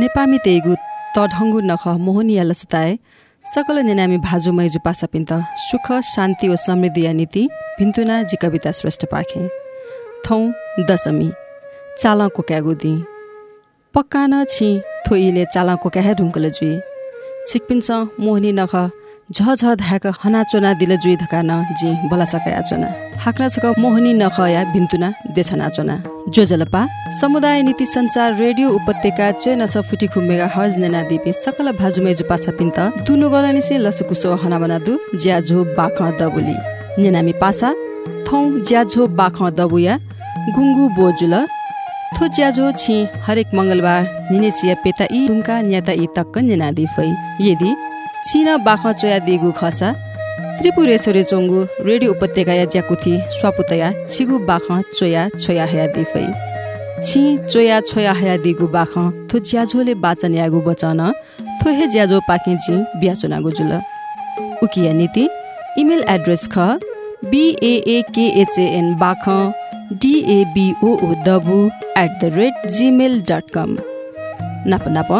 नेपामी तेगु तढङ्गु नख मोहनिया लचताए सकल नेनामी भाजु मैजु पासा पिन्त सुख शान्ति व समृद्धि या नीति भिन्तुना जी कविता श्रेष्ठ पाखे। थौ दशमी चालको क्यागु दि पक्का न छि थोइले चालको क्याहे ढुङ्कल जुई। छिकपिन्छ मोहनी नख झ झ धाक हना चोना दिल जुई धकान जी बला सकाया चोना। हाक्ना छक मोहनी नखया भिन्तुना देछना चोना। जो जलपा समुदाय नीति संचार रेडियो उपत्यका चे नस फुटी खुमेगा हर्ज नेना दिपि सकल भाजुमे जु पासा पिन्त दुनु गलनि से लसकुसो हना बना दु ज्या झो बाख दबुली। नेनामी पासा थौ ज्या झो बाख दबुया गुङ्गु बोजुल थो ज्याझो छि हरेक मङ्गलबार निनेसिया पेता इ दुम्का न्याता इ तक्क नेनादी फै यदि छिन बाख चोया दिगु खसा त्रिपुरेश्वरी चोङ्गु रेडियो उपत्यका या ज्याकुथी स्वापुतया छिगु बाख चोया छोया हया दिफै। छि चोया छोया हया दिगु बाख थु ज्याझोले बाचन यागु बचन थो हे ज्याझो पाके जि बियाचुनागु जुल। उकिया नीति इमेल एड्रेस ख बिएएकेएचएन बाख डिएबिओओ दबु at the rate Gmail dot com नाप नाप।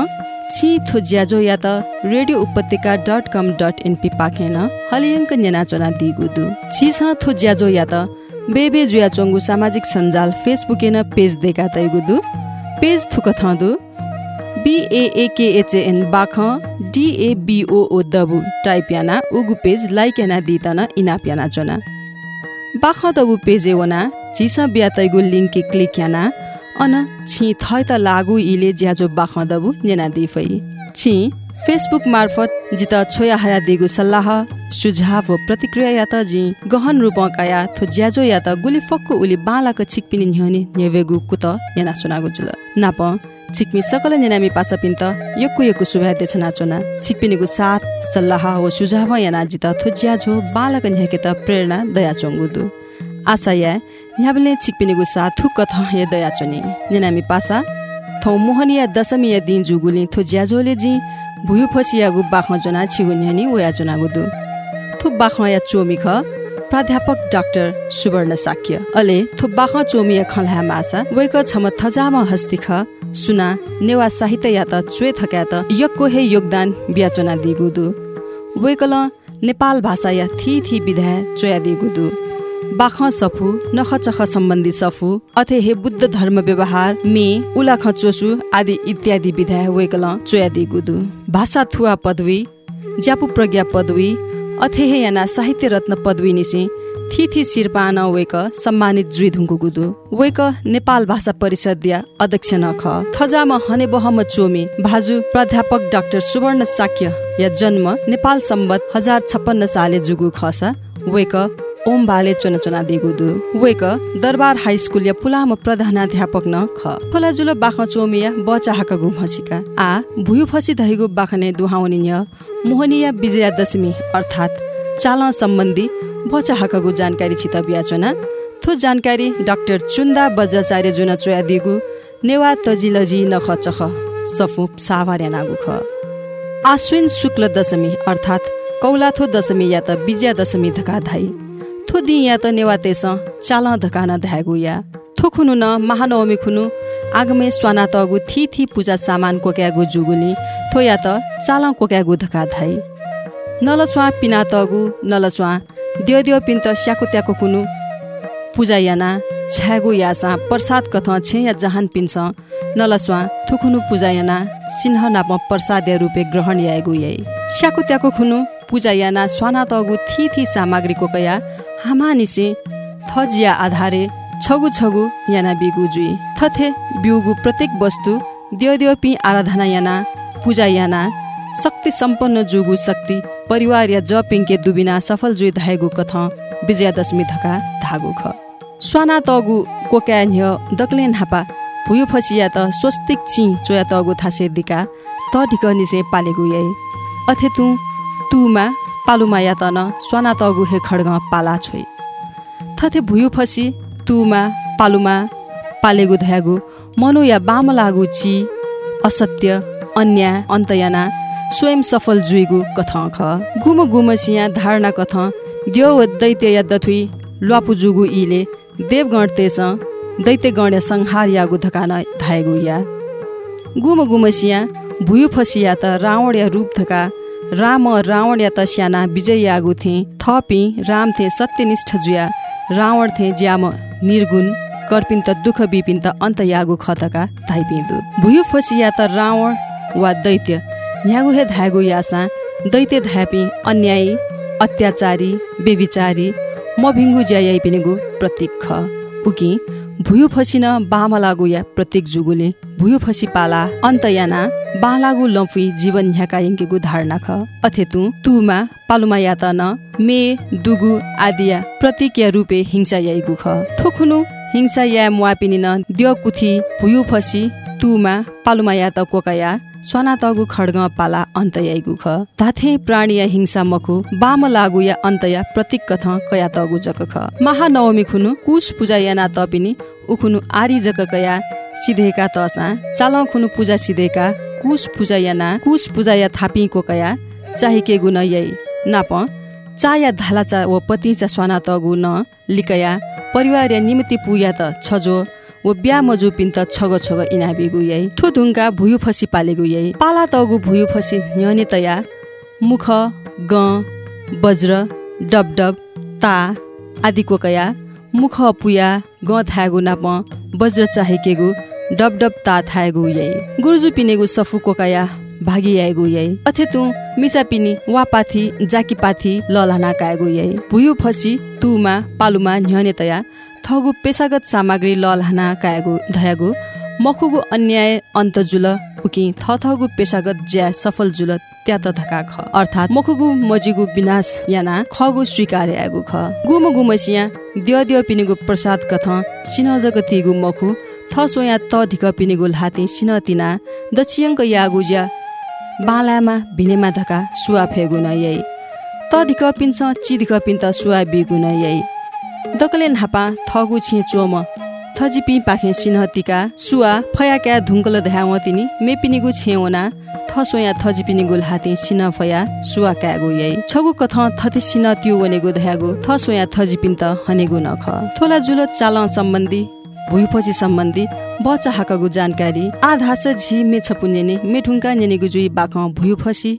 छि थो ज्याजो या त radio Upatyaka dot com dot NP पाखेन हलियङ्क न्याना चोना दिगुदु। छि छ थो ज्याजो या त बेबे जुया चोङ्गु सामाजिक सञ्जाल फेसबुकेन पेज देका तैगुदु। पेज थुक थदु। बिएएकेएचएन बाख डिएबिओओ दबु। टाइप याना उगु पेज लाइक याना दितन इनाप याना चोना। बाख दबु पेज एवना। झिस बिया तैगु लिङ्क क्लिक याना अन छि थै त लागु इले ज्याजो बाख दबु नेना दिफै। छि फेसबुक मार्फत जित छोया हया दिगु सल्लाह सुझाव प्रतिक्रिया या त जि गहन रूप काया थो ज्याजो या त गुली फक्कु उली बालाक छिकपिनि न्ह्यनि नेवेगु कुत याना सुनागु जुल। नाप छिकपि सकल नेनामी पासा पिन्त यक्कु यक्कु सुभा देछना चोना। छिकपिनिगु साथ सल्लाह व सुझाव याना जित थो ज्याजो बालक न्ह्यके त प्रेरणा दया चोङ्गुदु आशा या न्याबले छिकपिनिगु सा थुक्क हे दया चुनि। नेनामी पासा थौ मोहनिया दशमी या दिन जुगुली थु ज्याजोले जि भुयु फसियागु बाख जना छिगु न्यानी वया जना दु। थु बाख या चोमी ख प्राध्यापक डाक्टर सुवर्ण साक्य। अले थु बाख चोमी खलहा मासा वेक छम थजाम हस्ति ख सुना नेवा साहित्य या त चुए थक्या त यक्को हे योगदान बियाचना दिगुदु वेकल नेपाल भाषा या थी थी विधा चोया दिगुदु बाख सफु नखचख सम्बन्धी सफु अथे हे बुद्ध धर्म व्यवहार मे उला खचोसु आदि इत्यादि विधा वेकल चोयादि गुदु। भाषा थुवा पदवी ज्यापु प्रज्ञा पदवी अथे हे याना साहित्य रत्न पदवी निसे थिथि शिरपान वेक सम्मानित जुइ धुङ्गु गुदु। वेक नेपाल भाषा परिषद अध्यक्ष नख थजाम हने बहम चोमी भाजु प्राध्यापक डाक्टर सुवर्ण साक्य या जन्म नेपाल सम्बत हजार छप्पन्न साले जुगु खसा। वेक ओम बाले चोना चोना दिगुदु वेक दरबार हाई स्कुल या पुलाम प्रधानाध्यापक न ख। खोला जुलो बाख चोमिया बचा हाक घुमसिका आ भुयु फसी धैगु बाखने दुहाउनी मोहनिया विजया दशमी अर्थात् चाल सम्बन्धी बचा हाकगु जानकारी छित बियाचोना। थो जानकारी डाक्टर चुन्दा बज्राचार्य जुन चोया दिगु। नेवा तजिलजी नख चख। सफु साभार्या नागु ख। आश्विन शुक्ल दशमी अर्थात् कौलाथो दशमी या त विजया दशमी धका धाई थो दि या त नेवा तेस चाल धकान धागु या। थो खुनु न महानवमी खुनु। आगमे स्वाना तगु थी थी पूजा सामान कोक्यागु जुगुली थो या त चाल कोक्यागु धका धाई। नलस्वा पिना तगु नलस्वा। देव देव पिन्त स्याको त्याको कुनु पूजा याना छ्यागु यासा प्रसाद कथ छे या जहान पिन्स नलस्वा थुखुनु पूजा याना सिन्ह नाप प्रसाद रूपे ग्रहण यागु याई। स्याको त्याको खुनु। पूजा याना स्वाना तगु थी थी सामग्रीको कया हामा निसे थजिया आधारे छगु छगु याना बिगु जुई थथे बिउगु प्रत्येक वस्तु देव देव पि आराधना याना पूजा याना शक्ति सम्पन्न जुगु शक्ति परिवार या ज पिङ्के दुबिना सफल जुइ धागु कथ विजयादशमी धका धागु ख स्वाना तगु कोक्या न्य दक्लेन हापा भुयु फसिया त स्वस्तिक छि चोया तगु थासे दिका त ढिक निसे पालेगु याई अथे तु तुमा पालुमा या तन स्वाना तगु हे खड्ग पाला छोइ थथे भुयु फसी तुमा पालुमा पालेगु धयागु मनो या बाम लागु ची असत्य अन्याय अन्तयाना स्वयं सफल जुइगु कथ ख। गुम गुम सिया धारणा कथ द्यो व दैत्य या दथुई ल्वापु जुगु इले देवगण तेस दैत्य गण संहार यागु धकान धायगु या। गुम गुमसिया भुयु फसिया त रावण या रूप थका राम रावण या त स्याना विजय यागु थे। थपी राम थे सत्यनिष्ठ जुया। रावण थे ज्याम निर्गुण कर्पिन त दुःख त अन्त यागु खतका धाइपिँदु भुयु फसिया त रावण वा दैत्य। न्यागु हे धागु यासा दैत्य धापी अन्यायी अत्याचारी बेविचारी म भिङ्गु ज्याइ पिनेगु प्रतीक ख पुकी भुयु फसिन बामा लागु या प्रत्येक जुगुले भुयु फसी पाला अन्त याना बालागु लम्फी जीवन ह्याका यङ्केगु धारणा ख। अथेतु तुमा पालुमा त न मे दुगु आदिया प्रतीक या रूपे हिंसा याइगु ख। थोखुनु हिंसा या मुआपिनी न द्य कुथी भुयु फसी तुमा पालुमा त कोकाया स्वाना तगु खड्ग पाला अन्तयाइगु ख धाथे प्राणी हिंसा मखु बाम लागु या अन्तया प्रतीक कथ कया तगु जक ख महानवमी खुनु कुश पूजा याना तपिनी उखुनु आरी जक कया सिधेका तसा। चाल खुनु पूजा सिधेका कुश पूजा याना कुश पूजा या थापिको कया चाहि के गुण यही। नाप चा या धाला चा व पति चा स्वाना तगु न लिकया परिवार या निमित्ति पुया त छजो ब्या मजु पिन्त छग छग इनाबिगु थु ढुङ्गा भुयु फसी पालेगु यै पाला तगु भुयु फसी न्यने तया मुख ग वज्र डब डब ता आदिको कया मुख पुया ग थागु नाप वज्र चाहेकेगु डब डब ता थागु यै गुर्जु पिनेगु सफुको कया भागी आएगु यै अथेतु मिसा पिनी वा पाथी जाकी पाथी ललाना काएगु यै भुयु फसी तुमा पालुमा न्यने तया थगु पेसागत सामग्री ललहाना कायगु धयागु मखुगु अन्याय अन्त जुल उकि थथगु पेसागत ज्या सफल जुल त्यात धका ख। अर्थात् मखुगु मजिगु विनाश याना खगु स्वीकार आगु ख। गुम गुमसिया द्य द्य पिनिगु प्रसाद कथ सिन जगतिगु मखु थ सोया त धिक पिनिगु हाति सिन तिना यागु ज्या बालामा भिनेमा धका सुवा फेगु न यही त धिक पिन्छ चि धिक पिन्त सुवा बिगु न यही दकले नापा थगु छि चोम थजिपि पाखे सिन्हतिका सुवा फयाक्या धुङ्कल ध्याव तिनी मेपिनिगु छेवना थसोया थजिपिनिगु हाति सिन फया सुवा क्यागु यै छगु कथ थति सिन त्यो वनेगु ध्यागु। थसोया थजिपिन त हनेगु नख। थोला जुल चाल सम्बन्धी भुइपछि सम्बन्धी बच्चा हाकगु जानकारी। आधास झी मेछ पुन्यने मेठुङ्का नेनेगु जुई बाख भुइफसी